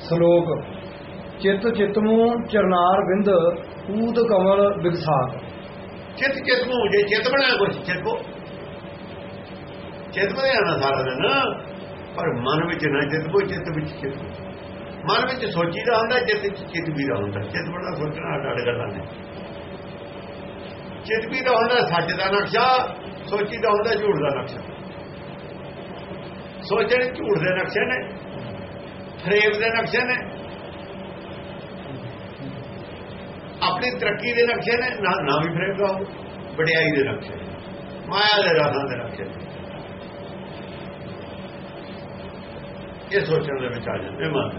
ਸ਼ਲੋਕ, ਚਿਤ ਚਿਤਮੂ ਚਰਨਾਰ ਬਿੰਦ, ਊਦ ਕਮਲ ਵਿਗਸਾਤ ਚਿਤ ਚਿਤ ਜੇ ਚਿਤ ਬਣਾਇਆ ਕੁਛ ਚਿਤ ਕੋ। ਚਿਤ ਬਣਾਇਆ ਨਾ ਸਾਰਾ ਦਿਨ। ਪਰ ਮਨ ਵਿੱਚ ਨਾ ਚਿਤ ਕੋ, ਚਿਤ ਵਿੱਚ ਚਿਤ ਮਨ ਵਿੱਚ ਸੋਚੀ ਦਾ ਹੁੰਦਾ, ਚਿਤ ਵਿੱਚ ਚਿਤ ਵੀ ਦਾ ਹੁੰਦਾ। ਚਿਤ ਬਣਾ ਸੋਚਣਾ ਅੱਡ ਅੱਡ ਗੱਲਾਂ ਨੇ ਚਿਤ ਵੀ ਦਾ ਹੁੰਦਾ, ਸੱਚ ਦਾ ਨਕਸ਼ਾ ਸੋਚੀ ਦਾ ਹੁੰਦਾ, ਝੂਠ ਦਾ ਨਕਸ਼ਾ। ਸੋਚਣ ਝੂਠ ਦੇ ਨਕਸ਼ੇ ਨੇ। ਫਰੇਮ ਦੇ ਨਕਸ਼ੇ ਨੇ। ਆਪਣੀ ਤਰੱਕੀ ਦੇ ਨਕਸ਼ੇ ਨੇ, ਨਾ ਨਾ ਵੀ ਫਰੇਮ ਦਾ, ਵਡਿਆਈ ਦੇ ਨਕਸ਼ੇ ਮਾਇਆ ਦੇ ਰਾਹਾਂ ਦੇ ਨਕਸ਼ੇ ਇਹ ਸੋਚਣ ਦੇ ਵਿੱਚ ਆ ਜਾਂਦੇ ਮਨ।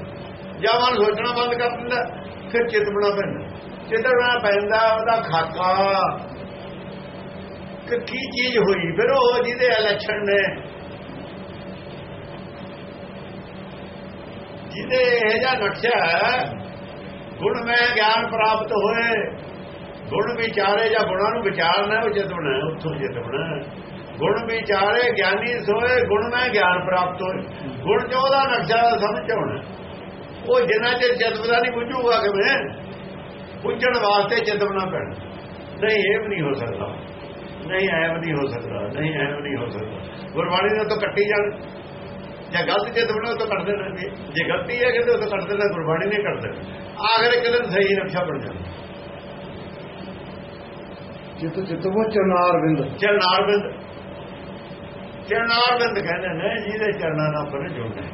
ਜਾਂ ਮਨ ਸੋਚਣਾ ਬੰਦ ਕਰ ਦਿੰਦਾ, ਫਿਰ ਚਿੱਤ ਬਣਾ ਪੈਂਦਾ। ਚਿੱਤ ਬਣਾ ਪੈਂਦਾ, ਉਹਦਾ ਖਾਕਾ। ਕਿ ਕੀ ਚੀਜ਼ ਹੋਈ? ਫਿਰ ਉਹ ਜਿਹਦੇ ਲੱਛਣ ਨੇ ਜਿਹਦੇ ਇਹ ਜਿਹਾ ਨਕਸ਼ਾ ਗੁਣ ਮੈਂ ਗਿਆਨ ਪ੍ਰਾਪਤ ਹੋਏ, ਗੁਣ ਵਿਚਾਰੇ ਜਾਂ ਗੁਣਾਂ ਨੂੰ ਵਿਚਾਰਨਾ ਉਹ ਚਿਤ ਬਣਾ ਉੱਥੋਂ ਚਿਤ ਬਣਾ ਗੁਣ ਵਿਚਾਰੇ ਗਿਆਨੀ ਸੋਏ, ਗੁਣ ਮੈਂ ਗਿਆਨ ਪ੍ਰਾਪਤ ਹੋਏ। ਗੁਣ ਚ ਉਹਦਾ ਨਕਸ਼ਾ ਸਮਝ ਆਉਣਾ ਉਹ ਜਿੰਨਾ ਚਿਰ ਚਿਤ ਪਤਾ ਨਹੀਂ ਬੁੱਝੂਗਾ ਕਿਵੇਂ? ਪੁੱਜਣ ਵਾਸਤੇ ਚਿਤ ਪੈਣਾ। ਨਹੀਂ, ਇਹ ਵੀ ਨਹੀਂ ਹੋ ਸਕਦਾ। ਨਹੀਂ ਐਵੇਂ ਨਹੀਂ ਹੋ ਸਕਦਾ। ਨਹੀਂ ਐਵੇਂ ਨਹੀਂ ਹੋ ਸਕਦਾ। ਗੁਰਬਾਣੀ ਨੇ ਤਾਂ ਕੱਟੀ ਜਾਣ। ਜਾਂ ਗਲਤ ਚਿਤ ਬਣਾਓ ਤਾਂ ਕੱਢ ਦੇਣਾ ਜੇ ਗਲਤੀ ਹੈ ਕਹਿੰਦੇ ਉਹ ਤਾਂ ਕੱਢ ਦੇਣਾ ਗੁਰਬਾਣੀ ਨੇ ਕੱਢ ਦੇਣਾ। ਆਖਰ ਇੱਕ ਦਿਨ ਸਹੀ ਨਕਸ਼ਾ ਬਣ ਜਾਂਦਾ। ਚਿਤ ਚਿਤਮੂ ਚਰਨਾਰ ਬਿੰਦ ਚਰਨਾਰ ਬਿੰਦ ਚਰਨਾਰ ਬਿੰਦ ਕਹਿੰਦੇ ਨੇ ਜਿਹਦੇ ਚਰਨਾਂ ਨਾਲ ਪਰ ਜੁੜਨਾ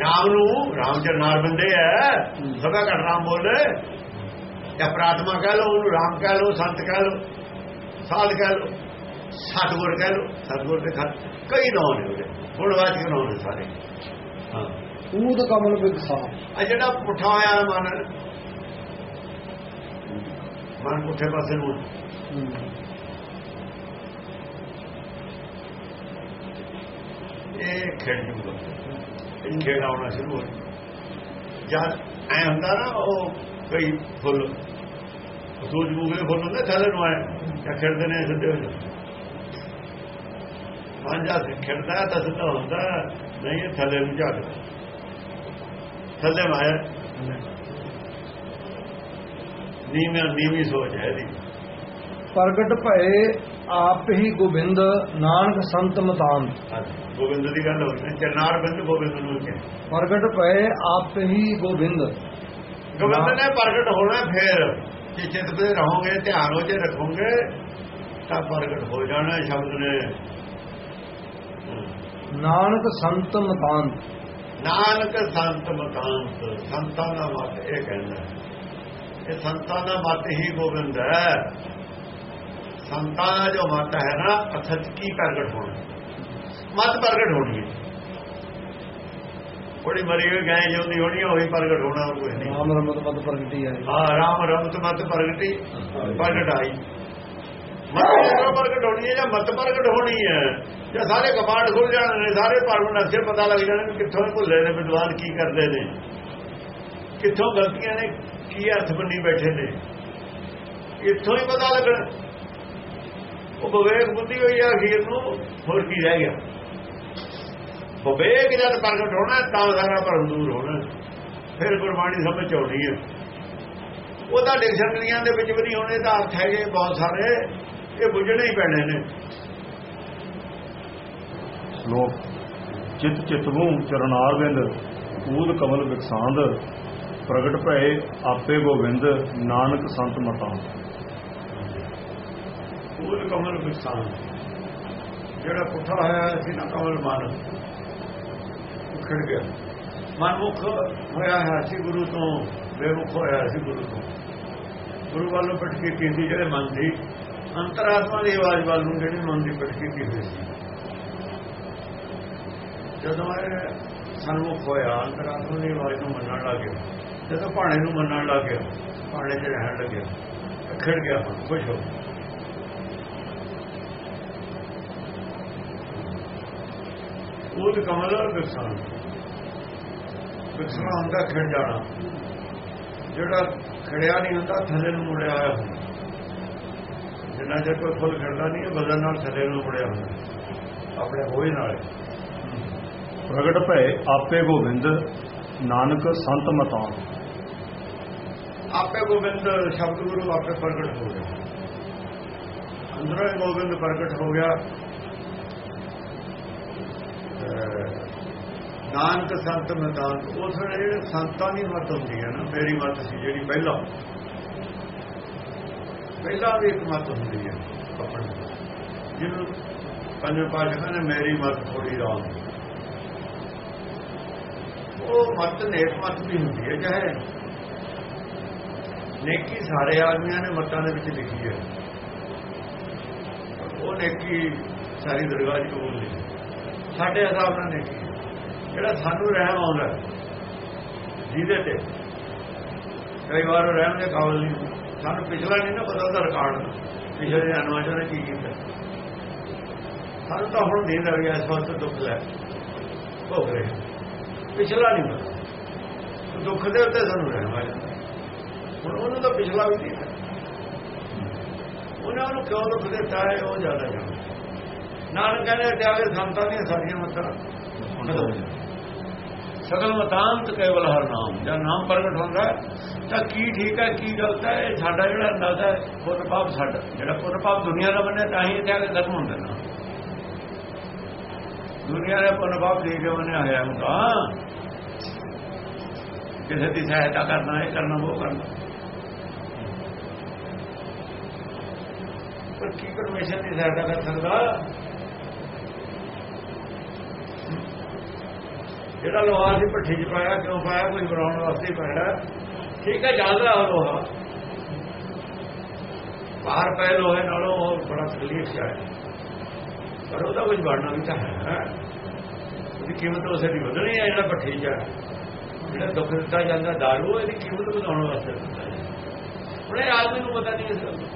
ਰਾਮ ਨੂੰ ਰਾਮ ਚਰਨਾਰ ਬੰਦੇ ਹੈ। ਸਦਾ ਘਟ ਰਾਮ ਬੋਲੇ। ਜਾਂ ਪ੍ਰਾਤਮਾ ਕਹਿ ਲਓ ਉਹਨੂੰ ਰਾਮ ਕਹਿ ਲਓ ਸੰਤ ਕਹਿ ਲਓ ਸਾਧ ਕਹਿ ਲਓ। ਸਤਗੁਰ ਕਹਿ ਲਓ ਸਤਗੁਰ ਦੇ ਖਤ ਕਈ ਨਾਮ ਨੇ ਉਹਦੇ ਗੁਣਵਾਚਕ ਨਾਮ ਨੇ ਸਾਰੇ। ਹਾਂ। ਊਦ ਕਮਲ ਵਿਗਸਾਤ ਆ ਜਿਹੜਾ ਪੁੱਠਾ ਹੋਇਆ ਮਨ ਮਨ ਪੁੱਠੇ ਪਾਸੇ ਨੂੰ ਇਹ ਖੇਡ ਜੂਗਾ ਇਹ ਖੇਡ ਆਉਣਾ ਸ਼ੁਰੂ ਹੋ ਜਦ ਐ ਹੁੰਦਾ ਨਾ ਉਹ ਕਈ ਫੁੱਲ ਸੂਰਜ ਮੂਗਲੇ ਫੁੱਲ ਹੁੰਦੇ ਥੱਲੇ ਨੂੰ ਆਏ ਜਾਂ ਖੇਡਦੇ ਨੇ ਸਿੱਧੇ ਹੋ ਜਾਂਦੇ। ਮਨ ਜਾ ਖੇਡਦਾ ਤਾਂ ਸਿੱਧਾ ਹੁੰਦਾ ਨਹੀਂ ਥੱਲੇ ਨੂੰ ਝਾਕਦਾ ਥੱਲੇ ਮਾਇਆ ਨੀਵੀਂ ਨੀਵੀਂ ਸੋਚ ਹੈ ਇਹਦੀ। ਪ੍ਰਗਟ ਭਏ ਆਪ ਹੀ ਗੋਬਿੰਦ ਨਾਨਕ ਸੰਤ ਮਤਾਨ ਗੋਬਿੰਦ ਦੀ ਗੱਲ ਹੋਈ। ਹੈ ਚਰਨਾਰ ਬਿੰਦ ਗੋਬਿੰਦ ਨੂੰ ਕਿਹਾ। ਪ੍ਰਗਟ ਭਏ ਆਪ ਹੀ ਗੋਬਿੰਦ। ਗੋਬਿੰਦ ਨੇ ਪ੍ਰਗਟ ਹੋਣਾ ਫੇਰ। ਜੇ ਚਿੱਤ ਤੇ ਰਹੋਗੇ ਧਿਆਨ ਉਹ ਚ ਰੱਖੋਗੇ ਤਾਂ ਪ੍ਰਗਟ ਹੋ ਜਾਣਾ ਸ਼ਬਦ ਨੇ। ਨਾਨਕ ਸੰਤ ਮਤਾਨ ਨਾਨਕ ਸੰਤ ਮਤਾਂਤ ਸੰਤਾਂ ਦਾ ਮਤ ਇਹ ਕਹਿੰਦਾ ਇਹ ਸੰਤਾਂ ਦਾ ਮਤ ਹੀ ਗੋਬਿੰਦ ਹੈ। ਸੰਤਾਂ ਦਾ ਜੋ ਮਤ ਹੈ ਨਾ ਅਸਤ ਕੀ ਪ੍ਰਗਟ ਹੋਣਾ? ਮਤ ਪ੍ਰਗਟ ਹੋਣੀ ਹੈ। ਬੜੀ ਮਰੀ ਹੋਈ ਗਾਂ ਜਿਉਂਦੀ ਹੋਣੀ ਹੋਈ ਪ੍ਰਗਟ ਹੋਣਾ ਕੋਈ ਨਹੀਂ। ਨਾਮ ਰਮਤ ਮਤ ਪ੍ਰਗਟੀ ਹੈ ਹਾਂ ਰਾਮ ਰਮਤ ਮਤ ਪ੍ਰਗਟੀ ਪ੍ਰਗਟ ਆਈ ਮਤ ਪ੍ਰਗਟ ਹੋਣੀ ਹੈ ਜਾਂ ਮਤ ਪ੍ਰਗਟ ਹੋਣੀ ਹੈ? ਜਾਂ ਸਾਰੇ ਕਮਾਂਡ ਖੁੱਲ ਜਾਣੇ ਨੇ, ਸਾਰੇ ਪਰਮ ਨਕਸ਼ੇ ਪਤਾ ਲੱਗ ਜਾਣੇ ਕਿੱਥੋਂ ਭੁੱਲੇ ਨੇ, ਵਿਦਵਾਨ ਕੀ ਕਰਦੇ ਨੇ? ਕਿੱਥੋਂ ਗਲਤੀਆਂ ਨੇ, ਕੀ ਅਰਥ ਬੰਨੀ ਬੈਠੇ ਨੇ? ਇੱਥੋਂ ਹੀ ਪਤਾ ਲੱਗਣਾ। ਉਹ ਵਿਵੇਕ ਬੁੱਧੀ ਹੋਈ ਆ, ਅਖੀਰ ਨੂੰ ਹੋਰ ਕੀ ਰਹਿ ਗਿਆ? ਵਿਵੇਕ ਜਦ ਪ੍ਰਗਟ ਹੋਣਾ, ਤਾਂ ਸਾਰਾ ਭਰਮ ਦੂਰ ਹੋਣਾ। ਫਿਰ ਗੁਰਬਾਣੀ ਸਮਝ ਆਉਣੀ ਹੈ ਉਹਦਾ ਡਿਕਸ਼ਨਰੀਆਂ ਦੇ ਵਿੱਚ ਵੀ ਨਹੀਂ ਹੋਣੇ, ਤਾਂ ਅਰਥ ਹੈਗੇ ਬਹੁਤ ਸਾਰੇ। ਇਹ ਬੁੱਝਣੇ ਹੀ ਪੈਣੇ ਨੇ। ਸ਼ਲੋਕ ਚਿਤ ਚਿਤਵੂ ਚਰਨਾਰ ਬਿੰਦ ਊਦ ਕਮਲ ਵਿਕਸਾਂਦ ਪ੍ਰਗਟ ਭਏ ਆਪੇ ਗੋਬਿੰਦ ਨਾਨਕ ਸੰਤ ਮਤਾਂ। ਉਹ ਕਮਲ ਵਿਸਾਨ ਜਿਹੜਾ ਪੁੱਠਾ ਹੋਇਆ ਸੀ ਨਾ ਕਮਲ ਮਨ ਖੜ ਗਿਆ। ਮਨਮੁਖ ਹੋਇਆ ਹੈ ਸੀ ਗੁਰੂ ਤੋਂ ਬੇਮੁਖ ਹੋਇਆ ਸੀ ਗੁਰੂ ਤੋਂ। ਗੁਰੂ ਵੱਲੋਂ ਪਟਕੀ ਕੀਤੀ ਜਿਹੜੇ ਮਨ ਦੀ ਅੰਤਰਾਤਮਾ ਦੀ ਆਵਾਜ਼ ਵੱਲ ਨੂੰ ਜਿਹੜੀ ਮਨ ਦੀ ਪਟਕੀ ਕੀਤੀ ਹੋਈ ਸੀ। ਜਦੋਂ ਇਹ ਸਨਮੁਖ ਹੋਇਆ ਅੰਤਰਾਤਮਾ ਦੀ ਆਵਾਜ਼ ਨੂੰ ਮੰਨਣ ਲੱਗ ਗਿਆ। ਜਦੋਂ ਭਾਣੇ ਨੂੰ ਮੰਨਣ ਲੱਗ ਗਿਆ, ਭਾਣੇ 'ਚ ਰਹਿਣ ਲੱਗਿਆ ਖੜ ਗਿਆ ਖੁਸ਼ ਹੋ ਗਿਆ ਉਹ ਕਮਲ ਵਿਕਸਾਨ ਵਿਕਸਣਾ ਹੁੰਦਾ ਖੜ ਜਾਣਾ। ਜਿਹੜਾ ਖੜਿਆ ਨਹੀਂ ਹੁੰਦਾ, ਥੱਲੇ ਨੂੰ ਮੁੜਿਆ ਆਇਆ ਹੁੰਦਾ। ਜਿੰਨਾ ਚਿਰ ਕੋਈ ਫੁੱਲ ਖੜਦਾ ਨਹੀਂ ਬਦਨ ਨਾਲ ਥੱਲੇ ਨੂੰ ਮੁੜਿਆ ਹੁੰਦਾ ਆਪਣੇ ਹੋਏ ਨਾਲ। ਪ੍ਰਗਟ ਭਏ ਆਪੇ ਗੋਬਿੰਦ ਨਾਨਕ ਸੰਤ ਮਤਾਨ ਆਪੇ ਗੋਬਿੰਦ ਸ਼ਬਦ ਗੁਰੂ ਆਪੇ ਪ੍ਰਗਟ ਹੋ ਗਿਆ। ਅੰਦਰੋਂ ਗੋਬਿੰਦ ਪ੍ਰਗਟ ਹੋ ਗਿਆ। ਨਾਨਕ ਸੰਤ ਮਤਾਨ ਉਸ ਵੇਲੇ ਜਿਹੜੇ ਸੰਤਾਂ ਦੀ ਮਤ ਹੁੰਦੀ ਹੈ ਨਾ ਮੇਰੀ ਮਤ ਸੀ ਜਿਹੜੀ ਪਹਿਲਾਂ। ਪਹਿਲਾਂ ਵੀ ਇੱਕ ਮਤ ਹੁੰਦੀ ਹੈ ਆਪਣੇ ਜਿਹਨੂੰ ਪੰਜਵੇਂ ਪਾਸ਼ਾ ਨੇ ਮੇਰੀ ਮਤ ਥੋੜੀ ਰਾਮ ਉਹ ਮਤ, ਨੇਕ ਮਤ ਵੀ ਹੁੰਦੀ ਹੈ, ਚਾਹੇ ਨੇਕੀ ਸਾਰੇ ਆਦਮੀਆਂ ਨੇ ਮਤਾਂ ਦੇ ਵਿੱਚ ਲਿਖੀ ਹੈ। ਉਹ ਨੇਕੀ ਸਾਰੀ ਦਰਗਾਹ ਜੀ ਕਬੂਲ ਨਹੀਂ ਸਾਡੇ ਹਿਸਾਬ ਨਾਲ ਨੇਕੀ ਹੈ। ਜਿਹੜਾ ਸਾਨੂੰ ਰਹਿਮ ਆਉਂਦਾ ਜਿਹਦੇ ਤੇ ਕਈ ਵਾਰ ਉਹ ਰਹਿਮ ਦੇ ਕਾਬਲ ਨਹੀਂ ਸਾਨੂੰ ਪਿਛਲਾ ਨਹੀਂ ਨਾ ਪਤਾ ਉਹਦਾ ਰਿਕਾਰਡ ਪਿਛਲੇ ਜਨਮਾਂ 'ਚ ਕੀ ਕੀਤਾ। ਸਾਨੂੰ ਤਾਂ ਹੁਣ ਨੀਂਦ ਆ ਗਈ, ਇਸ ਵਾਸਤੇ ਦੁੱਖ ਲੈ ਭੋਗ ਰਹੇ ਪਿਛਲਾ ਨਹੀਂ ਪਤਾ। ਦੁੱਖ ਦੇ ਉੱਤੇ ਸਾਨੂੰ ਰਹਿਮ ਆ ਹੁਣ ਉਹਨੂੰ ਤਾਂ ਪਿਛਲਾ ਵੀ ਨਹੀਂ ਉਹਨਾਂ ਨੂੰ ਕਿਉਂ ਦੁੱਖ ਦਿੱਤਾ ਹੈ, ਉਹ ਜ਼ਿਆਦਾ ਜਾਣਦਾ। ਨਾਨਕ ਕਹਿੰਦੇ ਤਿਆਗੇ ਸੰਤਾਂ ਦੀਆਂ ਸਾਰੀਆਂ ਮਤਾਂ। ਸਗਲ ਮਤਾਂਤ ਕੇਵਲ ਹਰ ਨਾਮ ਜਦ ਨਾਮ ਪ੍ਰਗਟ ਹੁੰਦਾ ਤਾਂ ਕੀ ਠੀਕ ਹੈ, ਕੀ ਗਲਤ ਹੈ, ਇਹ ਸਾਡਾ ਜਿਹੜਾ ਅੰਦਾਜ਼ਾ ਹੈ ਪੁੰਨ ਪਾਪ ਸਾਡਾ, ਜਿਹੜਾ ਪੁੰਨ ਪਾਪ ਦੁਨੀਆ ਦਾ ਬੰਨੇ ਤਾਂ ਹੀ ਇੱਥੇ ਆ ਕੇ ਖਤਮ ਹੁੰਦਾ ਨਾ। ਦੁਨੀਆ ਦਾ ਪੁੰਨ ਪਾਪ ਦੇ ਕੇ ਬੰਨੇ ਆਇਆ ਹੁੰਦਾ ਕਿਸੇ ਦੀ ਸਹਾਇਤਾ ਕਰਨਾ, ਇਹ ਕਰਨਾ, ਉਹ ਕਰਨਾ। ਪਰ ਕੀ ਪਰਮੇਸ਼ਰ ਦੀ ਸਹਾਇਤਾ ਕਰ ਸਕਦਾ? ਜਿਹੜਾ ਲੋਹਾ ਸੀ ਭੱਠੀ 'ਚ ਪਾਇਆ, ਕਿਉਂ ਪਾਇਆ? ਕੋਈ ਬਣਾਉਣ ਵਾਸਤੇ ਪਾਇਆ। ਠੀਕ ਹੈ ਜਾਂਦਾ ਉਹ ਲੋਹਾ। ਬਾਹਰ ਪੈ ਲੋਹੇ ਨਾਲੋਂ ਉਹ ਬੜਾ ਤਕਲੀਫ ਹੈ। ਪਰ ਉਹਦਾ ਕੁਝ ਬਣਨਾ ਵੀ ਤਾਂ ਹੈ। ਉਹਦੀ ਕੀਮਤ ਉਸੇ ਦੀ ਵਧਣੀ ਹੈ, ਜਿਹੜਾ ਭੱਠੀ 'ਚ ਜਿਹੜਾ ਦੁੱਖ ਦਿੱਤਾ ਜਾਂਦਾ, ਦਾਰੂ, ਇਹਦੀ ਕੀਮਤ ਵਧਾਉਣ ਵਾਸਤੇ ਦਿੱਤਾ ਜਾਂਦਾ। ਹੁਣ ਇਹ ਆਦਮੀ ਨੂੰ ਪਤਾ ਨਹੀਂ ਇਸ ਗੱਲ ਦਾ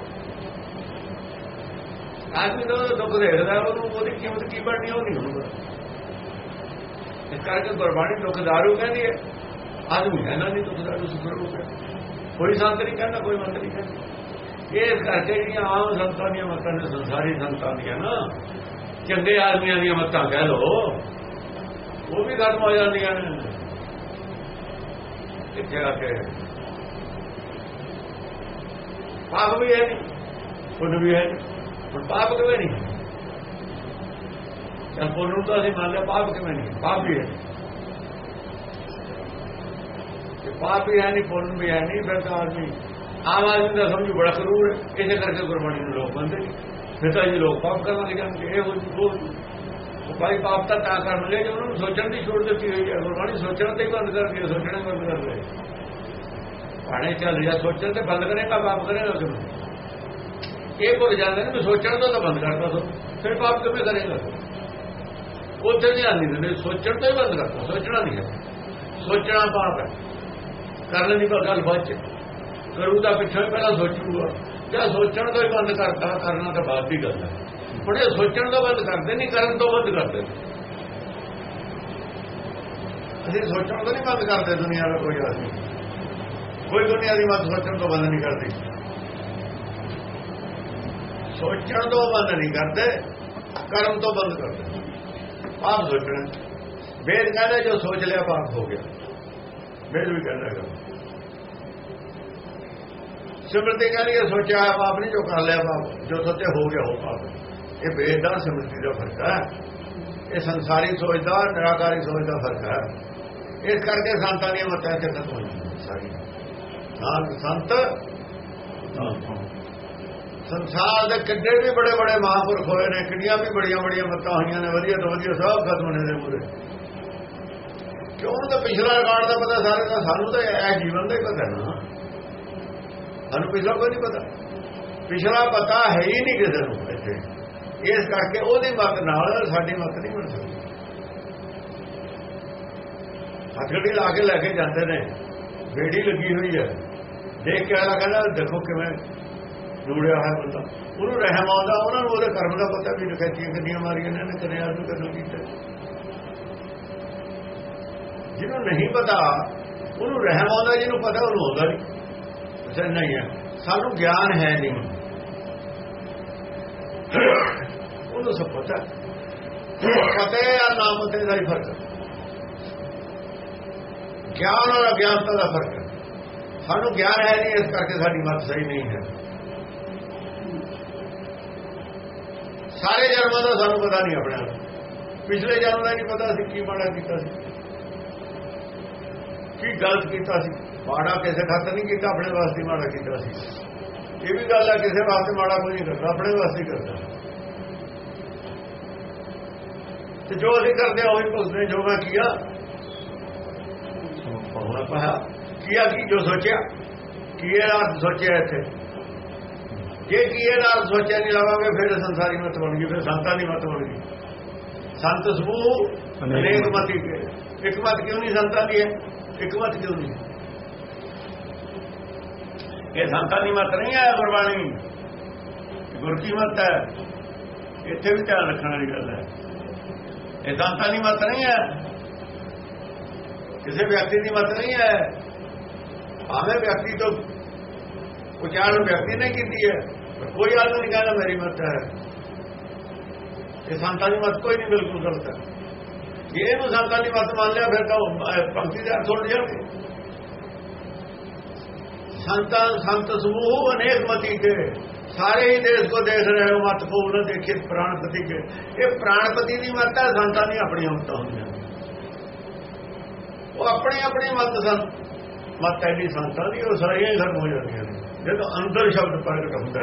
ਆਦਮੀ ਨੂੰ ਦੁੱਖ ਦੇਖਦਾ, ਉਹਨੂੰ ਉਹਦੀ ਕੀਮਤ ਕੀ ਬਣਨੀ, ਉਹ ਨਹੀਂ ਹੁੰਦਾ ਇਸ ਕਰਕੇ ਗੁਰਬਾਣੀ ਦੁੱਖਦਾਰੂ ਕਹਿੰਦੀ ਹੈ। ਆਦਮੀ ਹੈ ਨਾ ਨਹੀਂ ਦੁੱਖਦਾਰੂ ਸੁਖਰ ਰੂਪ ਹੈ ਕੋਈ ਸੰਤ ਨਹੀਂ ਕਹਿੰਦਾ, ਕੋਈ ਮੰਤ ਨਹੀਂ ਕਹਿੰਦਾ। ਇਸ ਕਰਕੇ ਜਿਹੜੀਆਂ ਆਮ ਸੰਤਾਂ ਦੀਆਂ ਮਤਾਂ ਨੇ, ਸੰਸਾਰੀ ਸੰਤਾਂ ਦੀਆਂ ਨਾ, ਚੰਗੇ ਆਦਮੀਆਂ ਦੀਆਂ ਮਤਾਂ ਕਹਿ ਲੋ ਉਹ ਵੀ ਖਤਮ ਹੋ ਜਾਂਦੀਆਂ ਨੇ। ਕਿੱਥੇ ਆ ਕੇ ਪਾਪ ਵੀ ਹੈ ਨਹੀਂ, ਪੁੰਨ ਵੀ ਹੈ ਨਹੀਂ। ਹੁਣ ਪਾਪ ਕਿਵੇਂ ਨਹੀਂ? ਤਾਂ ਪੁੰਨ ਨੂੰ ਤਾਂ ਅਸੀਂ ਮੰਨ ਲਿਆ ਪਾਪ ਕਿਵੇਂ ਨਹੀਂ ਪਾਪ ਵੀ ਹੈ। ਤੇ ਪਾਪ ਵੀ ਹੈ ਨਹੀਂ ਪੁੰਨ ਵੀ ਹੈ ਨਹੀਂ, ਫਿਰ ਤਾਂ ਆਦਮੀ, ਆਮ ਆਦਮੀ ਦਾ ਸਮਝੂ ਬੜਾ ਕਰੂਰ ਹੈ ਇਸੇ ਕਰਕੇ ਗੁਰਬਾਣੀ ਨੂੰ ਲੋਕ ਬੰਦੇ ਫਿਰ ਤਾਂ ਜੀ ਲੋਕ ਪਾਪ ਕਰਨ ਲੱਗ ਜਾਂਦੇ ਇਹ ਹੋ ਜੂ ਭਾਈ ਪਾਪ ਤਾਂ ਤਾਂ ਕਰਨਗੇ ਜੇ ਉਹਨਾਂ ਨੂੰ ਸੋਚਣ ਦੀ ਛੋੜ ਦਿੱਤੀ ਹੋਈ ਹੈ, ਗੁਰਬਾਣੀ ਸੋਚਣ ਤੇ ਬੰਦ ਕਰ ਦਿਆ ਸੋਚਣਾ ਬੰਦ ਕਰ ਦੇ ਪਾਣੇ ਚੱਲ ਰਿਹਾ ਸੋਚਣ ਤੇ ਬੰਦ ਕਰੇਗਾ ਪਾਪ ਕਰੇਗਾ ਤੁਹਾਨੂੰ ਇਹ ਭੁੱਲ ਜਾਂਦੇ ਨੇ ਸੋਚਣ ਤੋਂ ਤਾਂ ਬੰਦ ਕਰਦਾ ਸੋ, ਫਿਰ ਪਾਪ ਕਿਵੇਂ ਕਰੇਗਾ? ਉੱਥੇ ਧਿਆਨ ਨਹੀਂ ਦਿੰਦੇ, ਸੋਚਣ ਤੋਂ ਹੀ ਬੰਦ ਕਰਦਾ ਸੋਚਣਾ ਨਹੀਂ ਹੈ। ਸੋਚਣਾ ਪਾਪ ਹੈ। ਕਰਨ ਦੀ ਗੱਲ ਬਾਅਦ ਚ। ਕਰੂ ਤਾਂ ਪਿੱਛੋਂ ਪਹਿਲਾਂ ਸੋਚੂਗਾ। ਜਾਂ ਸੋਚਣ ਤੋਂ ਹੀ ਬੰਦ ਕਰਤਾ, ਕਰਨਾ ਤਾਂ ਬਾਅਦ ਦੀ ਗੱਲ ਹੈ। ਹੁਣ ਇਹ ਸੋਚਣ ਤੋਂ ਬੰਦ ਕਰਦੇ ਨਹੀਂ, ਕਰਨ ਤੋਂ ਬੰਦ ਕਰਦੇ ਅਸੀਂ ਸੋਚਣ ਤੋਂ ਨਹੀਂ ਬੰਦ ਕਰਦੇ, ਦੁਨੀਆ ਦਾ ਕੋਈ ਆਦਮੀ। ਕੋਈ ਦੁਨੀਆ ਦੀ ਮਤ ਸੋਚਣ ਤੋਂ ਬੰਦ ਨਹੀਂ ਕਰਦੀ। ਸੋਚਣ ਤੋਂ ਬੰਦ ਨਹੀਂ ਕਰਦੇ ਕਰਮ ਤੋਂ ਬੰਦ ਕਰਦੇ ਪਾਪ ਸੋਚਣਾ। ਵੇਦ ਕਹਿੰਦਾ ਜੋ ਸੋਚ ਲਿਆ ਪਾਪ ਹੋ ਗਿਆ। ਵੇਦ ਵੀ ਕਹਿੰਦਾ ਹੈਗਾ। ਸਿਮਰਤੀ ਕਹਿੰਦੀ ਸੋਚਿਆ ਹੈ ਪਾਪ ਨਹੀਂ ਜੋ ਕਰ ਲਿਆ ਪਾਪ ਜੋ ਸੋਚੇ ਹੋ ਗਿਆ ਉਹ ਪਾਪ ਇਹ ਵੇਦ ਦਾ, ਸਿਮਰਤੀ ਦਾ ਫ਼ਰਕ ਹੈ। ਇਹ ਸੰਸਾਰੀ ਸੋਚਦਾ ਨਿਰਾਕਾਰੀ ਸੋਚਦਾ ਫ਼ਰਕ ਹੈ। ਇਸ ਕਰਕੇ ਸੰਤਾਂ ਦੀਆਂ ਮਤਾਂ ਤੇ ਖਤਮ ਹੋ ਜਾਂਦੀਆਂ ਸਾਰੀ। ਸੰਤ ਸੰਤ ਸੰਸਾਰ ਦੇ ਕਿੱਡੇ ਵੀ ਬੜੇ ਬੜੇ ਮਹਾਂਪੁਰਖ ਹੋਏ ਨੇ, ਕਿੰਨੀਆਂ ਵੀ ਬੜੀਆਂ ਬੜੀਆਂ ਮੱਤਾਂ ਹੋਈਆਂ ਨੇ, ਵਧੀਆ ਤੋਂ ਵਧੀਆ ਸਭ ਖਤਮ ਨੇ ਦੇ ਪੂਰੇ। ਕਿਉਂ? ਤਾਂ ਪਿਛਲਾ ਰਿਕਾਰਡ ਦਾ ਪਤਾ ਸਾਰੇ ਦਾ, ਸਾਨੂੰ ਤਾਂ ਇਹ ਜੀਵਨ ਦਾ ਹੀ ਪਤਾ ਨਾ। ਸਾਨੂੰ ਪਿਛਲਾ ਕੋਈ ਨਹੀਂ ਪਤਾ। ਪਿਛਲਾ ਪਤਾ ਹੈ ਹੀ ਨਹੀਂ ਕਿਸੇ ਨੂੰ ਇੱਥੇ। ਇਸ ਕਰਕੇ ਉਹਦੀ ਮਤ ਨਾਲ ਸਾਡੀ ਮਤ ਨਹੀਂ ਬਣ ਸਕਦੀ। ਹੱਥੜੀ ਲਾ ਕੇ ਲੈ ਕੇ ਜਾਂਦੇ ਨੇ। ਬੇੜੀ ਲੱਗੀ ਹੋਈ ਹੈ। ਦੇਖ ਕੇ ਆਲਾ ਕਹਿੰਦਾ, ਦੇਖੋ ਕਿਵੇਂ ਜੁੜਿਆ ਹੈ ਬੰਦਾ। ਉਹਨੂੰ ਰਹਿਮ ਆਉਂਦਾ, ਉਹਨਾਂ ਨੂੰ ਉਹਦੇ ਕਰਮ ਦਾ ਪਤਾ ਵੀ ਨਖੇਤੀਆਂ ਕਿੰਨੀਆਂ ਮਾਰੀਆਂ ਨੇ ਇਹਨੇ ਕਰਿਆ ਨੂੰ ਕਦੋਂ ਕੀਤਾ। ਜਿਹਨੂੰ ਨਹੀਂ ਪਤਾ, ਉਹਨੂੰ ਰਹਿਮ ਆਉਂਦਾ, ਜਿਹਨੂੰ ਪਤਾ ਉਹਨੂੰ ਆਉਂਦਾ ਨਹੀਂ। ਅਸਲ ਨਹੀਂ ਹੈ। ਸਾਨੂੰ ਗਿਆਨ ਹੈ ਨਹੀਂ। ਉਹਨੂੰ ਸਭ ਪਤਾ। ਪਤਾ ਹੈ ਆ ਨਾਮ ਤੇ ਦਾ ਹੀ ਫ਼ਰਕ। ਗਿਆਨ ਔਰ ਅਗਿਆਨਤਾ ਦਾ ਫ਼ਰਕ ਸਾਨੂੰ ਗਿਆਨ ਹੈ ਨਹੀਂ, ਇਸ ਕਰਕੇ ਸਾਡੀ ਮਤ ਸਹੀ ਨਹੀਂ ਹੈ। ਸਾਰੇ ਜਨਮਾਂ ਦਾ ਸਾਨੂੰ ਪਤਾ ਨਹੀਂ ਆਪਣੇ ਪਿਛਲੇ ਜਨਮ ਦਾ ਨਹੀਂ ਪਤਾ ਸੀ ਕੀ ਮਾੜਾ ਕੀਤਾ ਸੀ। ਕੀ ਗਲਤ ਕੀਤਾ ਸੀ। ਮਾੜਾ ਕਿਸੇ ਖਾਤਰ ਨਹੀਂ ਕੀਤਾ ਆਪਣੇ ਵਾਸਤੇ ਮਾੜਾ ਕੀਤਾ ਸੀ। ਇਹ ਵੀ ਗੱਲ ਹੈ ਕਿਸੇ ਵਾਸਤੇ ਮਾੜਾ ਕੋਈ ਨਹੀਂ ਕਰਦਾ ਆਪਣੇ ਵਾਸਤੇ ਹੀ ਕਰਦਾ। ਤੇ ਜੋ ਅਸੀਂ ਕਰਦੇ ਹਾਂ ਉਹੀ ਭੁਗਤਦੇ ਜੋ ਮੈਂ ਕੀਤਾ ਹੁਣ ਪਹਾ ਕੀਆ ਕੀ ਜੋ ਸੋਚਿਆ। ਕੀਏ ਨਾਲ ਸੋਚਿਆ ਇੱਥੇ। ਜੇ ਕੀਏ ਨਾਲ ਸੋਚਿਆ ਨਹੀਂ ਲਾਵਾਂਗੇ ਫਿਰ ਸੰਸਾਰੀ ਮਤ ਬਣ ਗਈ ਫਿਰ ਸੰਤਾਂ ਦੀ ਮਤ ਬਣ ਗਈ। ਸੰਤ ਸਮੂਹ ਅਨੇਕ ਮਤੀ। ਕੇ ਇੱਕ ਮਤ ਕਿਉਂ ਨਹੀਂ ਸੰਤਾਂ ਦੀ ਹੈ? ਇੱਕ ਮਤ ਕਿਉਂ ਨਹੀਂ? ਇਹ ਸੰਤਾਂ ਦੀ ਮਤ ਨਹੀਂ ਹੈ ਗੁਰਬਾਣੀ। ਗੁਰ ਕੀ ਮਤ ਹੈ? ਇੱਥੇ ਵੀ ਧਿਆਨ ਰੱਖਣ ਵਾਲੀ ਗੱਲ ਹੈ। ਇਹ ਸੰਤਾਂ ਦੀ ਮਤ ਨਹੀਂ ਹੈ। ਕਿਸੇ ਵਿਅਕਤੀ ਦੀ ਮਤ ਨਹੀਂ ਹੈ। ਭਾਵੇਂ ਵਿਅਕਤੀ ਤੋਂ ਉਚਾਰਨ ਵਿਅਕਤੀ ਨੇ ਕੀਤੀ ਹੈ। ਪਰ ਕੋਈ ਆਦਮੀ ਨਹੀਂ ਕਹਿੰਦਾ ਮੇਰੀ ਮਤ ਹੈ। ਇਹ ਸੰਤਾਂ ਦੀ ਮਤ ਕੋਈ ਨਹੀਂ ਬਿਲਕੁਲ ਗਲਤ ਹੈ। ਜੇ ਇਹਨੂੰ ਸੰਤਾਂ ਦੀ ਮਤ ਮੰਨ ਲਿਆ ਫਿਰ ਤਾਂ ਉਹ, ਅਹ, ਪੰਕਤੀ ਦੇ ਅਰਥ ਉਲਟ ਜਾਣਗੇ। ਸੰਤਾਂ ਸੰਤ ਸਮੂਹ ਅਨੇਕ ਮਤੀ ਕੇ ਸਾਰੇ ਹੀ ਦੇਸ਼ ਕੋ ਦੇਖ ਰਹੇ ਹੋ ਮਤ ਕੋ ਉਹਨਾਂ ਦੇਖੇ ਪ੍ਰਾਣਪਤੀ ਕੇ ਇਹ ਪ੍ਰਾਣਪਤੀ ਦੀ ਮਤ ਹੈ ਸੰਤਾਂ ਦੀ ਆਪਣੀਆਂ ਮਤਾਂ ਹੁੰਦੀਆਂ ਉਹ ਆਪਣੀ ਆਪਣੀ ਮਤ ਸੰ ਮਤ ਐਡੀ ਸੰਤਾਂ ਦੀ ਉਹ ਸਾਰੀਆਂ ਹੀ ਖਤਮ ਹੋ ਜਾਂਦੀਆਂ ਨੇ। ਜਦੋਂ ਅੰਦਰ ਸ਼ਬਦ ਪ੍ਰਗਟ ਹੁੰਦਾ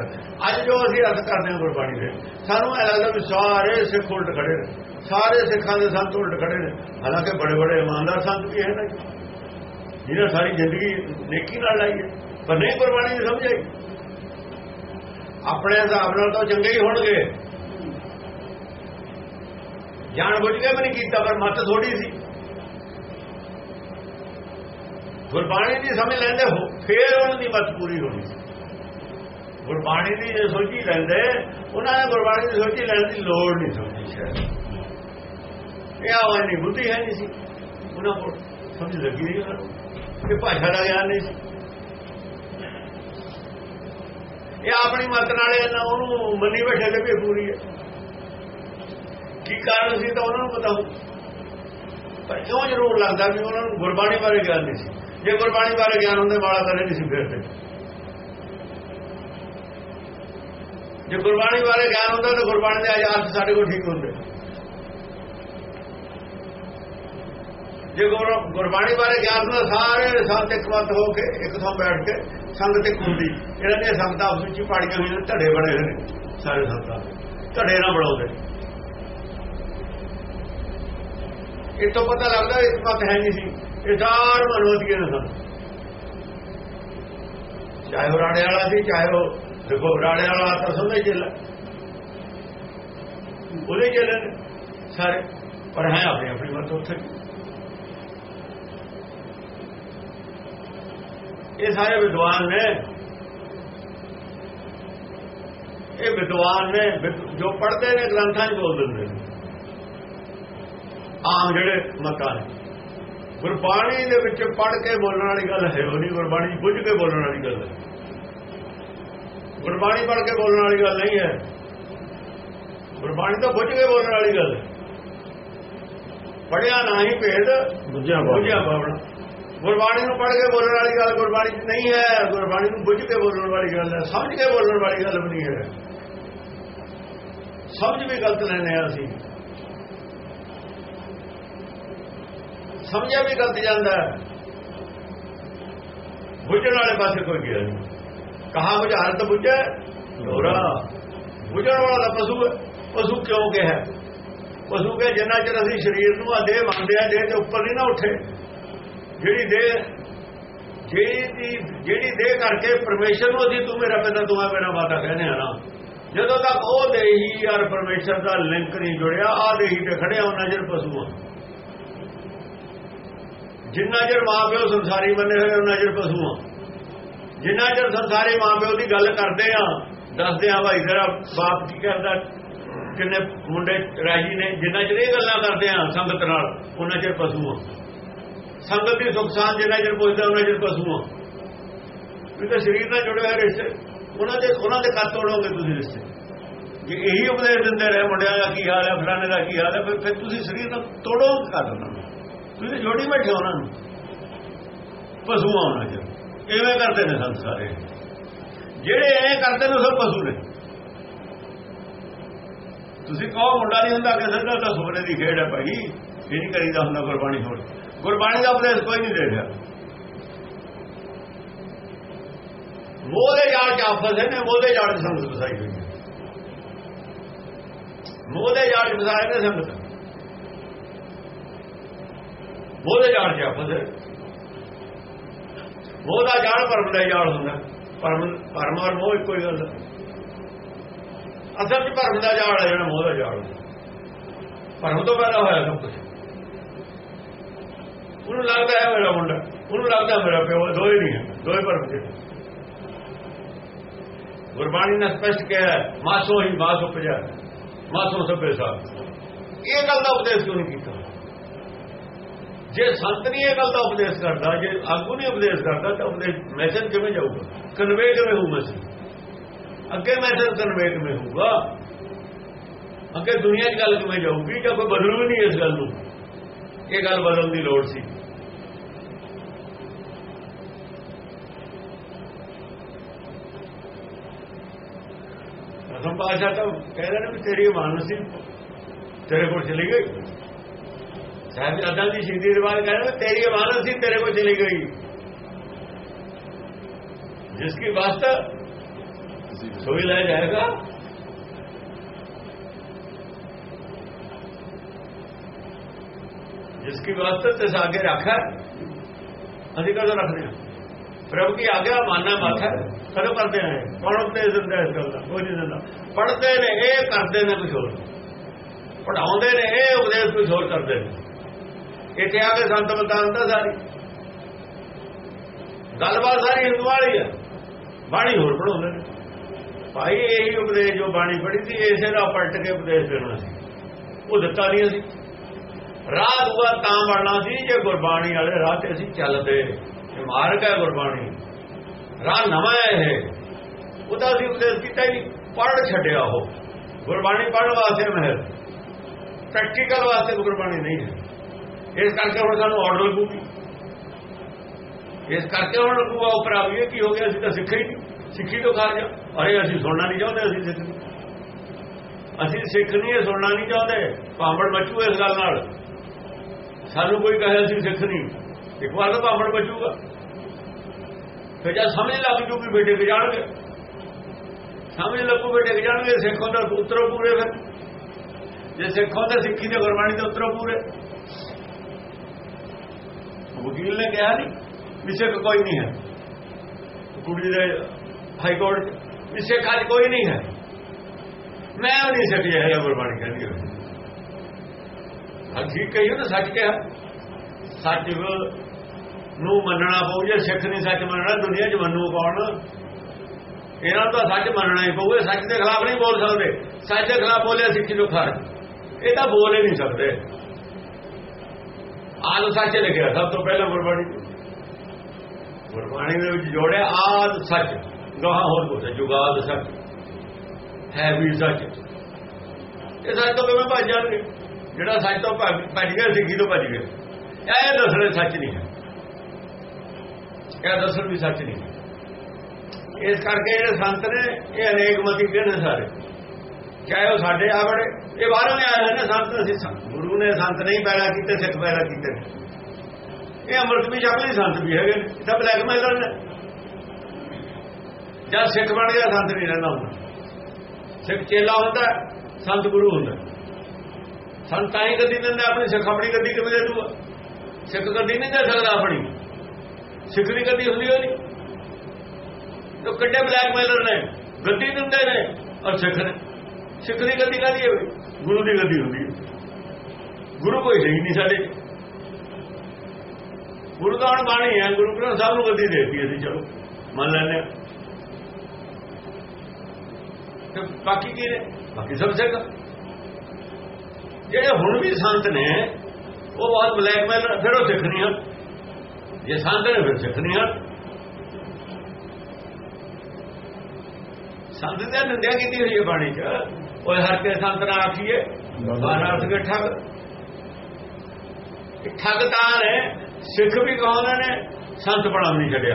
ਅੱਜ ਜੋ ਅਸੀਂ ਅਰਥ ਕਰਦੇ ਹਾਂ ਗੁਰਬਾਣੀ ਦੇ, ਸਾਨੂੰ ਇਹ ਲੱਗਦਾ ਵੀ ਸਾਰੇ ਸਿੱਖ ਉਲਟ ਖੜੇ ਨੇ, ਸਾਰੇ ਸਿੱਖਾਂ ਦੇ ਸੰਤ ਉਲਟ ਖੜੇ ਨੇ, ਹਾਲਾਂਕਿ ਬੜੇ ਬੜੇ ਇਮਾਨਦਾਰ ਸੰਤ ਵੀ ਹੈ ਨਾ, ਜਿਹਨਾਂ ਸਾਰੀ ਜ਼ਿੰਦਗੀ ਨੇਕੀ ਨਾਲ ਲਾਈ ਹੈ, ਪਰ ਨਹੀਂ ਗੁਰਬਾਣੀ ਦੀ ਸਮਝ ਆਈ। ਆਪਣੇ ਹਿਸਾਬ ਨਾਲ ਤਾਂ ਚੰਗੇ ਹੀ ਹੋਣਗੇ। ਜਾਣ ਬੁੱਝ ਕੇ ਵੀ ਨਹੀਂ ਕੀਤਾ, ਪਰ ਮਤ ਥੋੜੀ ਸੀ। ਗੁਰਬਾਣੀ ਦੀ ਸਮਝ ਲੈਂਦੇ ਹੋ, ਫੇਰ ਉਹਨਾਂ ਦੀ ਮਤ ਪੂਰੀ ਹੋਣੀ ਸੀ ਗੁਰਬਾਣੀ ਦੀ ਜੇ ਸੋਚੀ ਲੈਂਦੇ, ਉਹਨਾਂ ਨੇ ਗੁਰਬਾਣੀ ਦੀ ਸੋਚੀ ਲੈਣ ਦੀ ਲੋੜ ਨਹੀਂ ਸਮਝੀ ਸ਼ਾਇਦ। ਇਹ ਆਵਾਂ ਨਹੀਂ ਬੁੱਧੀ ਹੈ ਨਹੀਂ ਸੀ। ਉਹਨਾਂ ਕੋਲ ਸਮਝ ਲੱਗੀ ਨਹੀਂ ਉਹਨਾਂ ਨੂੰ ਇਹ ਭਾਸ਼ਾ ਦਾ ਗਿਆਨ ਨਹੀਂ ਸੀ। ਇਹ ਆਪਣੀ ਮਤ ਨਾਲ ਇਹਨਾਂ ਉਹਨੂੰ ਮੰਨੀ ਬੈਠੇ ਤੇ ਵੀ ਪੂਰੀ ਹੈ। ਕੀ ਕਾਰਨ ਸੀ ਤਾਂ ਉਹਨਾਂ ਨੂੰ ਪਤਾ ਹੋ ਪਰ ਕਿਉਂ ਜ਼ਰੂਰ ਲੱਗਦਾ ਵੀ ਉਹਨਾਂ ਨੂੰ ਗੁਰਬਾਣੀ ਬਾਰੇ ਗਿਆਨ ਨਹੀਂ ਸੀ? ਜੇ ਗੁਰਬਾਣੀ ਬਾਰੇ ਗਿਆਨ ਹੁੰਦੇ ਮਾਲਾ ਕਦੇ ਨਹੀਂ ਸੀ ਫੇਰਦੇ ਜੇ ਗੁਰਬਾਣੀ ਬਾਰੇ ਗਿਆਨ ਹੁੰਦਾ, ਤਾਂ ਗੁਰਬਾਣੀ ਦੇ ਆਯਾਤ ਸਾਡੇ ਕੋਲ ਠੀਕ ਹੁੰਦੇ। ਜੇ ਗੁਰ- ਗੁਰਬਾਣੀ ਬਾਰੇ ਗਿਆਨ ਹੁੰਦਾ, ਸਾਰੇ ਸੰਤ ਇਕਮਤ ਹੋ ਕੇ, ਇੱਕ ਥਾਂ ਬੈਠ ਕੇ ਸੰਗਤ ਇੱਕ ਹੁੰਦੀ ਇਹਨਾਂ ਦੀਆਂ ਸੰਗਤਾਂ ਉਸ ਵਿੱਚ ਹੀ ਪਾੜੀਆਂ ਹੋਈਆਂ ਨੇ, ਧੜੇ ਬਣੇ ਹੋਏ ਨੇ, ਸਾਰੇ ਸੰਗਤਾਂ ਧੜੇ ਨਾ ਬਣਾਉਂਦੇ। ਇਹ ਤੋਂ ਪਤਾ ਲੱਗਦਾ, ਇਸ ਮਤ ਹੈ ਨਹੀਂ ਸੀ। ਇਹ ਸਾਰ ਮਨੋਤੀਏ ਨੇ ਸਨ ਚਾਹੇ ਉਹ ਰਾੜੇ ਵਾਲਾ ਸੀ, ਚਾਹੇ ਉਹ ਦੇਖੋ ਰਾੜੇ ਵਾਲਾ ਤਾਂ ਸਮਝ ਚੱਲਾ ਉਹਦੇ ਚੱਲੇ ਨੇ ਸਾਰੇ। ਪਰ ਹੈ ਆਪਣੀ ਆਪਣੀ ਮਤ ਉੱਥੇ। ਇਹ ਸਾਰੇ ਵਿਦਵਾਨ ਨੇ। ਇਹ ਵਿਦਵਾਨ ਨੇ ਜੋ ਪੜ੍ਹਦੇ ਨੇ, ਗ੍ਰੰਥਾਂ 'ਚ ਬੋਲ ਦਿੰਦੇ ਨੇ। ਆਮ ਜਿਹੜੇ ਮਤਾਂ ਨੇ। ਗੁਰਬਾਣੀ ਦੇ ਵਿੱਚ ਪੜ੍ਹ ਕੇ ਬੋਲਣ ਵਾਲੀ ਗੱਲ ਹੈ ਉਹ ਨਹੀਂ ਗੁਰਬਾਣੀ ਬੁੱਝ ਕੇ ਬੋਲਣ ਵਾਲੀ ਗੱਲ ਹੈ। ਗੁਰਬਾਣੀ ਪੜ੍ਹ ਕੇ ਬੋਲਣ ਵਾਲੀ ਗੱਲ ਨਹੀਂ ਹੈ। ਗੁਰਬਾਣੀ ਤਾਂ ਬੁੱਝ ਕੇ ਬੋਲਣ ਵਾਲੀ ਗੱਲ ਹੈ। ਪੜਿਆ ਨਹੀਂ ਭੇਦ ਬੁੱਝਿਆ ਬੁੱਝਿਆ ਬਾਵਣਾ ਗੁਰਬਾਣੀ ਨੂੰ ਪੜ੍ਹ ਕੇ ਬੋਲਣ ਵਾਲੀ ਗੱਲ ਗੁਰਬਾਣੀ ਨਹੀਂ ਹੈ। ਗੁਰਬਾਣੀ ਨੂੰ ਬੁੱਝ ਕੇ ਬੋਲਣ ਵਾਲੀ ਗੱਲ ਹੈ। ਸਮਝ ਕੇ ਬੋਲਣ ਵਾਲੀ ਗੱਲ ਨਹੀਂ ਹੈ। ਸਮਝ ਵੀ ਗਲਤ ਲੈਨੇ ਆ ਅਸੀਂ। ਸਮਝਿਆ ਵੀ ਗਲਤ ਜਾਂਦਾ ਬੁੱਝਣ ਵਾਲੇ ਪਾਸੇ ਕੋਈ ਗਿਆ ਨਹੀਂ। ਕਹਾ ਬੁਝਾਰਤ ਬੁੱਝੈ ਢੋਰਾ ਬੁੱਝਣ ਵਾਲਾ ਤਾਂ ਪਸ਼ੂ ਹੈ। ਪਸ਼ੂ ਕਿਉਂ ਕਿਹਾ ਪਸ਼ੂ ਕੇ ਜਿੰਨਾ ਚਿਰ ਅਸੀਂ ਸਰੀਰ ਨੂੰ ਆ ਦੇਹ ਮੰਨਦੇ ਆ ਦੇਹ ਦੇ ਉੱਪਰ ਨਹੀਂ ਨਾ ਉੱਠੇ। ਜਿਹੜੀ ਦੇਹ, ਜਿਹੜੀ ਜਿਹੜੀ ਦੇਹ ਕਰਕੇ ਪਰਮੇਸ਼ਰ ਨੂੰ ਅਸੀਂ ਤੂੰ ਮੇਰਾ ਪਿਤਾ, ਤੂੰ ਹੈ ਮੇਰਾ ਮਾਤਾ ਕਹਿੰਦੇ ਆ ਨਾ। ਜਦੋਂ ਤੱਕ ਉਹ ਦੇਹੀ ਯਾਰ ਪਰਮੇਸ਼ਰ ਦਾ ਲਿੰਕ ਨਹੀਂ ਜੁੜਿਆ ਆ ਦੇਹੀ ਤੇ ਖੜਿਆ ਉਹਨਾਂ ਚਿਰ ਪਸ਼ੂ ਆ। ਜਿੰਨਾ ਚਿਰ ਮਾਪਿਓ ਸੰਸਾਰੀ ਬੰਨੇ ਹੋਏ ਉਹਨਾਂ ਚਿਰ ਪਸ਼ੂ ਆ। ਜਿੰਨਾ ਚਿਰ ਸੰਸਾਰੀ ਮਾਪਿਓ ਦੀ ਗੱਲ ਕਰਦੇ ਆ, ਦੱਸਦੇ ਆ ਭਾਈ, ਤੇਰਾ ਬਾਪ ਕੀ ਕਰਦਾ? ਕਿੰਨੇ ਮੁੰਡੇ ਰਾਜੀ ਨੇ, ਜਿੰਨਾ ਚਿਰ ਇਹ ਗੱਲਾਂ ਕਰਦੇ ਆ ਸੰਗਤ ਨਾਲ ਉਹਨਾਂ ਚਿਰ ਪਸ਼ੂ ਆ। ਸੰਗਤ ਦੀ ਸੁਖਸਾਨ ਜਿੰਨਾ ਚਿਰ ਪੁੱਛਦਾ ਉਹਨਾਂ ਚਿਰ ਪਸ਼ੂ ਆ। ਵੀ ਤਾਂ ਸਰੀਰ ਨਾਲ ਜੁੜੇ ਹੋਏ ਰਿਸ਼ਤੇ ਉਹਨਾਂ ਦੇ ਉਹਨਾਂ ਦੇ ਕੱਤ ਤੋੜੋਗੇ ਤੁਸੀਂ ਰਿਸ਼ਤੇ? ਜੇ ਇਹੀ ਉਪਦੇਸ਼ ਦਿੰਦੇ ਰਹੇ ਮੁੰਡਿਆਂ ਦਾ ਕੀ ਹਾਲ ਹੈ ਫਲਾਣੇ ਦਾ ਕੀ ਹਾਲ ਹੈ ਫਿਰ- ਫਿਰ ਤੁਸੀਂ ਸਰੀਰ ਨਾਲ ਤੋੜੋ ਕਰ ਉਹਨਾਂ ਤੁਸੀਂ ਜੋੜੀ ਬੈਠੇ ਹੋ ਉਹਨਾਂ ਨੂੰ। ਪਸ਼ੂ ਆਉਣਾ ਚ। ਐਵੇਂ ਕਰਦੇ ਨੇ ਸੰਤ ਸਾਰੇ। ਜਿਹੜੇ ਐ ਕਰਦੇ ਨੇ, ਉਹ ਸਭ ਪਸ਼ੂ ਨੇ। ਤੁਸੀਂ ਕਹੋ, ਮੁੰਡਾ ਨਹੀਂ ਹੁੰਦਾ, ਕਿਸੇ ਦਾ ਤਾਂ ਸੁਪਨੇ ਦੀ ਖੇਡ ਹੈ ਭਾਈ। ਇਹ ਨਹੀਂ ਕਰੀਦਾ ਹੁੰਦਾ ਗੁਰਬਾਣੀ ਹੋਰ। ਗੁਰਬਾਣੀ ਦਾ ਉਪਦੇਸ਼ ਕੋਈ ਨਹੀਂ ਦੇ ਰਿਹਾ। ਮੋਹ ਦੇ ਜਾਲ ਚ ਆਪਸ ਨੇ ਮੋਹ ਦੇ ਜਾਲ ਚ ਸੰਗਤ ਫਸਾਈ ਹੋਈ ਹੈ। ਮੋਹ ਦੇ ਜਾਲ ਚ ਫਸਾਏ ਨੇ ਸੰਗਤ। ਮੋਹ ਦਾ ਜਾਣ ਚ ਆਪਸ ਮੋਹ ਦਾ ਜਾਣ ਪਰਮ ਦਾ ਜਾਲ ਹੁੰਦਾ। ਪਰਮ ਪਰਮ ਔਰ ਮੋਹ ਇੱਕੋ ਹੀ ਗੱਲ ਅਸਲ ਚ ਭਰਮ ਦਾ ਜਾਲ ਹੈ ਜਿਹੜਾ ਮੋਹ ਦਾ ਜਾਲ ਭਰਮ ਤੋਂ ਪੈਦਾ ਹੋਇਆ ਸਭ ਕੁਝ ਉਹਨੂੰ ਲੱਗਦਾ ਹੈ ਮੇਰਾ ਮੁੰਡਾ। ਉਹਨੂੰ ਲੱਗਦਾ ਮੇਰਾ ਪਿਓ। ਦੋਏ ਨਹੀਂ ਹੈ। ਦੋਏ ਭਰਮ ਦੇ ਗੁਰਬਾਣੀ ਨੇ ਸਪਸ਼ਟ ਕਿਹਾ ਮਾਸੋ ਹੀ ਮਾਸ ਉਪਜਾ ਮਾਸੋ ਸਭੇ ਸਾਥ। ਇਹ ਗੱਲ ਦਾ ਉਪਦੇਸ਼ ਕਿਉਂ ਨਹੀਂ ਕੀਤਾ? ਜੇ ਸੰਤ ਨਹੀਂ ਇਹ ਗੱਲ ਦਾ ਉਪਦੇਸ਼ ਕਰਦਾ ਜੇ ਆਗੂ ਨਹੀਂ ਉਪਦੇਸ਼ ਕਰਦਾ ਤਾਂ ਉਪਦੇਸ਼ ਮੈਸੇਜ ਕਿਵੇਂ ਜਾਊਗਾ ਕਨਵੇ ਕਿਵੇਂ ਹੋਊ ਮੈਸੇਜ ਅੱਗੇ ਮੈਸੇਜ ਕਨਵੇ ਕਿਵੇਂ ਹੋਊਗਾ ਅੱਗੇ ਦੁਨੀਆ 'ਚ ਗੱਲ ਕਿਵੇਂ ਜਾਊਗੀ ਜਾਂ ਕੋਈ ਬਦਲੂ ਵੀ ਨਹੀਂ ਇਸ ਗੱਲ ਨੂੰ ਇਹ ਗੱਲ ਬਦਲਣ ਦੀ ਲੋੜ ਸੀ ਅਸਮ ਪਾਸ਼ਾ ਤਾਂ ਕਹਿੰਦੇ ਨੇ ਵੀ ਤੇਰੀ ਮਨ ਸੀ ਤੇਰੇ ਕੋਲ ਚਲੀ ਗਈ अदल की सीधी दीवार कह रहे तेरी अमानत ही तेरे को चली गई। जिसकी वास्ता सोई ला जाएगा, जिसकी वास्तव से आगे रखा अधिकार तो रखने प्रभु की आज्ञा मानना माथा करो करते हैं कौन उपदेश दिता इस गल का, कोई नहीं दिता पढ़ते रहे, करते ने कुछ और। पढ़ाते रहे, उपदेश कुछ और करते रहे ਇੱਥੇ ਆ ਕੇ ਸੰਤ ਬਤਾਉਂਦਾ ਸਾਰੀ। ਗੱਲਬਾਤ ਸਾਰੀ ਹਿੰਦੂ ਵਾਲੀ ਹੈ ਬਾਣੀ ਹੋਰ ਪੜਾਉਂਦੇ ਨੇ। ਭਾਈ, ਇਹੀ ਉਪਦੇਸ਼ ਜੋ ਬਾਣੀ ਪੜੀ ਸੀ, ਇਸੇ ਦਾ ਪਲਟ ਕੇ ਉਪਦੇਸ਼ ਦੇਣਾ ਸੀ। ਉਹ ਦਿੱਤਾ ਨਹੀਂ ਅਸੀਂ। ਰਾਹ ਦੂਆ ਤਾਂ ਬਣਨਾ ਸੀ, ਜੇ ਗੁਰਬਾਣੀ ਵਾਲੇ ਰਾਹ ਤੇ ਅਸੀਂ ਚੱਲਦੇ। ਇਹ ਮਾਰਗ ਹੈ ਗੁਰਬਾਣੀ। ਰਾਹ ਨਵਾਂ ਹੈ ਇਹ। ਉਹਦਾ ਅਸੀਂ ਉਪਦੇਸ਼ ਕੀਤਾ ਹੀ ਪੜ ਛੱਡਿਆ ਉਹ। ਗੁਰਬਾਣੀ ਪੜਨ ਵਾਸਤੇ ਮਹਿਰ ਪ੍ਰੈਕਟੀਕਲ ਵਾਸਤੇ ਗੁਰਬਾਣੀ ਨਹੀਂ ਹੈ। ਇਸ ਕਰਕੇ ਹੁਣ ਸਾਨੂੰ ਆਰਡਰ ਲੱਗੂਗੀ। ਇਸ ਕਰਕੇ ਹੁਣ ਲੱਗੂਗਾ ਉੱਪਰ ਆਵੀਏ ਕੀ ਹੋ ਗਿਆ, ਅਸੀਂ ਤਾਂ ਸਿੱਖੇ ਹੀ ਨਹੀਂ। ਸਿੱਖੀ ਤੋਂ ਖਾਰ ਅਰੇ ਅਸੀਂ ਸੁਣਨਾ ਨਹੀਂ ਚਾਹੁੰਦੇ, ਅਸੀਂ ਸਿੱਖ ਅਸੀਂ ਸਿੱਖ ਨਹੀਂ ਸੁਣਨਾ ਨਹੀਂ ਚਾਹੁੰਦੇ। ਭਾਂਬੜ ਬਚੂ ਇਸ ਗੱਲ ਨਾਲ। ਸਾਨੂੰ ਕੋਈ ਕਹੇ ਅਸੀਂ ਸਿੱਖ ਨਹੀਂ। ਇੱਕ ਵਾਰ ਤਾਂ ਭਾਂਬੜ ਬਚੂਗਾ। ਫਿਰ ਜਦ ਸਮਝ ਲੱਗ ਜੂਗੀ ਬੇਟੇ ਕਿ ਜਾਣਗੇ। ਸਮਝ ਲੱਗੂ ਬੇਟੇ ਕਿ ਜਾਣਗੇ। ਸਿੱਖੋਂ ਦਾ ਉਤਰੋ ਪੂਰੇ ਫਿਰ। ਜੇ ਸਿੱਖੋਂ ਦਾ ਸਿੱਖੀ ਦੇ ਗੁਰਬਾਣੀ ਦੇ ਉਤਰੋ ਪੂਰੇ। ਵਕੀਲ ਨੇ ਕਿਹਾ ਨਹੀਂ ਵੀ ਸਿੱਖ ਕੋਈ ਨਹੀਂ ਹੈ। ਕੁੜੀ ਦੇ ਹਾਈ ਕੋਰਟ ਵੀ ਸਿੱਖ ਅੱਜ ਕੋਈ ਨਹੀਂ ਹੈ। ਮੈਂ ਉਹ ਨਹੀਂ ਸਿੱਖ ਜਾਇਆ ਗੁਰਬਾਣੀ ਕਹਿੰਦੀ ਹੋਈ। ਠੀਕ ਕਹੀਏ ਤਾਂ ਸੱਚ ਕਿਹਾ। ਸੱਚ ਨੂੰ ਮੰਨਣਾ ਪਊ, ਜੇ ਸਿੱਖ ਨਹੀਂ ਸੱਚ ਮੰਨਣਾ, ਦੁਨੀਆ 'ਚ ਮੰਨੂ ਕੌਣ? ਇਹਨਾਂ ਦਾ ਸੱਚ ਮੰਨਣਾ ਹੀ ਪਊ ਸੱਚ ਦੇ ਖਿਲਾਫ ਨਹੀਂ ਬੋਲ ਸਕਦੇ। ਸੱਚ ਦੇ ਖਿਲਾਫ ਬੋਲਿਆ ਸਿੱਖੀ ਨੂੰ ਖਾਰ। ਇਹ ਤਾਂ ਬੋਲ ਹੀ ਨਹੀਂ ਸਕਦੇ। ਆਦ ਸੱਚ ਲਿਖਿਆ, ਸਭ ਤੋਂ ਪਹਿਲਾਂ ਗੁਰਬਾਣੀ ਗੁਰਬਾਣੀ ਦੇ ਵਿੱਚ ਜੋੜਿਆ ਆਦ ਸੱਚ। ਗਾਹਾਂ ਹੋਰ ਕੁਝ ਜੁਗਾਦ ਸੱਚ। ਹੈ ਵੀ ਸੱਚ। ਇਹ ਸੱਚ ਤੋਂ ਕਿਵੇਂ ਭੱਜ ਜਾਣਗੇ। ਜਿਹੜਾ ਸੱਚ ਤੋਂ ਭੱਜ ਗਿਆ, ਸਿੱਖੀ ਤੋਂ ਭੱਜ ਗਿਆ। ਇਹ ਦੱਸਣੇ ਸੱਚ ਨਹੀਂ ਹੈ। ਇਹ ਦੱਸਣ ਵੀ ਸੱਚ ਨਹੀਂ ਇਸ ਕਰਕੇ ਜਿਹੜੇ ਸੰਤ ਨੇ, ਇਹ ਅਨੇਕ ਮਤੀ ਕਹਿੰਦੇ ਸਾਰੇ। ਚਾਹੇ ਉਹ ਸਾਡੇ ਆਵੜੇ ਇਹ ਬਾਹਰੋਂ ਆਏ ਹੋਏ ਨੇ ਸੰਤ, ਅਸੀਂ ਗੁਰੂ ਨੇ ਸੰਤ ਨਹੀਂ ਪੈਦਾ ਕੀਤੇ, ਸਿੱਖ ਪੈਦਾ ਕੀਤੇ। ਇਹ ਅੰਮ੍ਰਿਤ ਵੀ ਛਕ ਲਈ ਸੰਤ ਵੀ ਹੈਗੇ ਨੇ। ਤਾਂ ਬਲੈਕ ਮੇਲਰ ਨੇ। ਜਦ ਸਿੱਖ ਬਣ ਗਿਆ, ਸੰਤ ਨਹੀਂ ਰਹਿੰਦਾ ਹੁੰਦਾ। ਸਿੱਖ ਚੇਲਾ ਹੁੰਦਾ, ਸੰਤ ਗੁਰੂ ਹੁੰਦਾ। ਸੰਤ ਤਾਂ ਹੀ ਗੱਦੀ ਦਿੰਦਾ ਆਪਣੀ, ਸਿੱਖ ਆਪਣੀ ਗੱਦੀ ਕਿਵੇਂ ਦੇ ਦੂਗਾ? ਸਿੱਖ ਗੱਦੀ ਨਹੀਂ ਦੇ ਸਕਦਾ ਆਪਣੀ। ਸਿੱਖ ਦੀ ਗੱਦੀ ਹੁੰਦੀ ਹੋ ਨਹੀਂ। ਉਹ ਬਲੈਕ ਮੇਲਰ ਨੇ? ਗੱਦੀ ਦਿੰਦੇ ਨੇ ਔਰ ਸਿੱਖ ਨੇ। ਸਿੱਖ ਦੀ ਗੱਦੀ ਕਾਦੀ ਹੈ ਗੁਰੂ ਦੀ ਗੱਦੀ ਹੁੰਦੀ ਗੁਰੂ ਕੋਈ ਹੈ ਨਹੀਂ ਸਾਡੇ। ਗੁਰੂ ਦਾ ਬਾਣੀ ਹੈ ਗੁਰੂ ਗ੍ਰੰਥ ਸਾਹਿਬ ਨੂੰ ਗੱਦੀ ਦੇਤੀ ਅਸੀਂ ਚਲੋ ਮੰਨ ਹਾਂ। ਤੇ ਬਾਕੀ ਕੀ ਨੇ? ਬਾਕੀ ਸਭ ਸਿੱਖ। ਜਿਹੜੇ ਹੁਣ ਵੀ ਸੰਤ ਨੇ ਉਹ ਬਹੁਤ ਬਲੈਕਮੇਲ ਫਿਰ ਉਹ ਸਿੱਖ ਨਹੀਂ ਹਨ ਜੇ ਸੰਤ ਨੇ ਫਿਰ ਸਿੱਖ ਨਹੀਂ ਹਨ ਸੰਤ ਦੇ ਨਿੰਦਿਆ ਕੀਤੀ ਹੋਈ ਹੈ ਬਾਣੀ 'ਚ। ਉਹ ਹਰ ਕੇ ਸੰਤ ਨਾ ਆਖੀਏ ਬਾਰਾਤ ਕੇ ਠੱਗ ਠੱਗ ਤਾਂ ਨੇ ਸਿੱਖ ਵੀ ਕਹਾਉਂਦੇ ਨੇ? ਸੰਤ ਬਣਾ ਨਹੀਂ ਛੱਡਿਆ।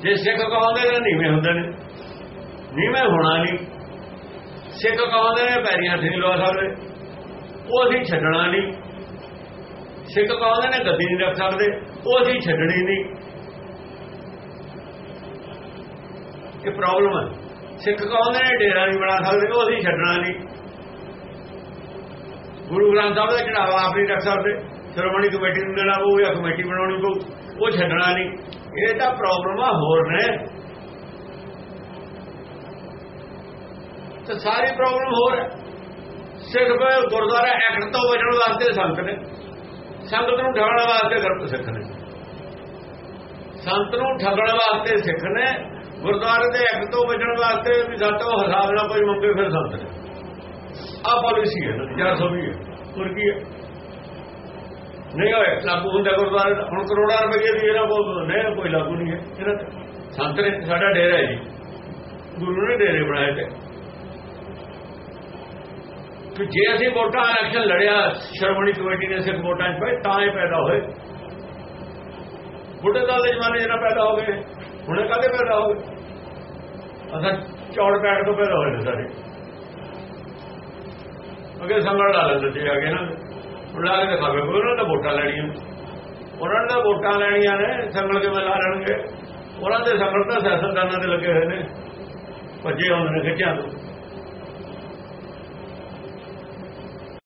ਜੇ ਸਿੱਖ ਕਹਾਉਂਦੇ ਨੇ ਨੀਵੇਂ ਹੁੰਦੇ ਨੇ। ਨੀਵੇਂ ਹੋਣਾ ਨਹੀਂ। ਸਿੱਖ ਕਹਾਉਂਦੇ ਨੇ ਪੈਰੀਆਂ ਤੇ ਨਹੀਂ ਲਵਾ ਸਕਦੇ। ਉਹ ਅਸੀਂ ਛੱਡਣਾ ਨਹੀਂ। ਸਿੱਖ ਕਹਾਉਂਦੇ ਨੇ ਗੱਦੀ ਨਹੀਂ ਰੱਖ ਸਕਦੇ। ਉਹ ਅਸੀਂ ਛੱਡਣੀ ਨਹੀਂ। ਇਹ ਪ੍ਰੋਬਲਮ ਹੈ। ਸਿੱਖ ਕਹਾਉਂਦੇ ਨੇ ਡੇਰਾ ਨਹੀਂ ਬਣਾ ਸਕਦੇ, ਉਹ ਅਸੀਂ ਛੱਡਣਾ ਨਹੀਂ। ਗੁਰੂ ਗ੍ਰੰਥ ਸਾਹਿਬ ਦਾ ਚੜਾਵਾ ਆਪ ਨਹੀਂ ਰੱਖ ਸਕਦੇ। ਸ਼੍ਰੋਮਣੀ ਕਮੇਟੀ ਨੂੰ ਦੇਣਾ ਪਊ ਜਾਂ ਕਮੇਟੀ ਬਣਾਉਣੀ ਪਊ, ਉਹ ਛੱਡਣਾ ਨਹੀਂ। ਇਹ ਤਾਂ ਪ੍ਰੋਬਲਮਾਂ ਹੋਰ ਨੇ। ਤੇ ਸਾਰੀ ਪ੍ਰੋਬਲਮ ਹੋਰ ਹੈ। ਸਿਰਫ ਗੁਰਦੁਆਰਾ ਐਕਟ ਤੋਂ ਬਚਣ ਵਾਸਤੇ ਸੰਤ ਨੇ। ਸੰਗਤ ਨੂੰ ਠਗਣ ਵਾਸਤੇ ਗਰਪ ਸਿੱਖ ਨੇ। ਸੰਤ ਨੂੰ ਠਗਣ ਵਾਸਤੇ ਸਿੱਖ ਨੇ। ਗੁਰਦੁਆਰੇ ਦੇ ਐਕਟ ਤੋਂ ਬਚਣ ਵਾਸਤੇ ਵੀ ਸਾਤੋਂ ਹਿਸਾਬ ਨਾਲ ਕੋਈ ਮੰਗੇ ਫਿਰ ਸੰਤ ਨੇ। ਆ ਪਾਲਿਸੀ ਹੈ ਨਾ 420 ਹੈ। ਹੋਰ ਹੈ? ਨਹੀਂ ਹੋਏ ਲਾਗੂ ਹੁੰਦਾ ਗੁਰਦੁਆਰੇ ਹੁਣ ਕਰੋੜਾਂ ਰੁਪਏ ਦੀ ਇਹਨਾਂ ਕੋਲ ਨਹੀਂ, ਕੋਈ ਲਾਗੂ ਨਹੀਂ ਹੈ। ਇਹਨਾਂ ਸੰਤ ਨੇ, ਸਾਡਾ ਡੇਰਾ ਹੈ ਜੀ। ਗੁਰੂ ਨੇ ਡੇਰੇ ਬਣਾਏ ਤੇ। ਕਿ ਜੇ ਅਸੀਂ ਵੋਟਾਂ ਇਲੈਕਸ਼ਨ ਲੜਿਆ, ਸ਼੍ਰੋਮਣੀ ਕਮੇਟੀ ਨੇ ਸਿੱਖ ਵੋਟਾਂ 'ਚ ਪਏ ਤਾਂ ਇਹ ਪੈਦਾ ਹੋਏ। ਬੁੱਢੇ ਦਲ ਦੇ ਜ਼ਮਾਨੇ ਜਿਹੜਾ ਪੈਦਾ ਹੋ ਗਏ, ਹੁਣੇ ਕਾਹਦੇ ਪੈਦਾ ਹੋ ਗਏ? ਅਸਾਂ ਚੌੜ ਪੈੜ ਤੋਂ ਪੈਦਾ ਹੋਏ ਨੇ ਸਾਰੇ। ਅਗੇ ਸੰਗਲ ਲਾ ਲੈਂਦੇ ਸੀ, ਅਗੇ ਨਾ। ਹੁਣ ਲਾ ਕੇ ਦਿਖਾਵੇ ਕੋਈ ਉਹਨਾਂ ਦਾ ਵੋਟਾਂ ਲੈਣੀਆਂ। ਉਹਨਾਂ ਨੇ ਤਾਂ ਵੋਟਾਂ ਲੈਣੀਆਂ ਨੇ, ਸੰਗਲ ਕਿਵੇਂ ਲਾ ਲੈਣਗੇ? ਉਹਨਾਂ ਦੇ ਸੰਗਲ ਤਾਂ ਸਿਆਸਤਦਾਨਾਂ ਦੇ ਲੱਗੇ ਹੋਏ ਨੇ। ਭੱਜੇ ਹੁੰਦੇ ਨੇ ਖਿੱਚਿਆਂ ਤੋਂ।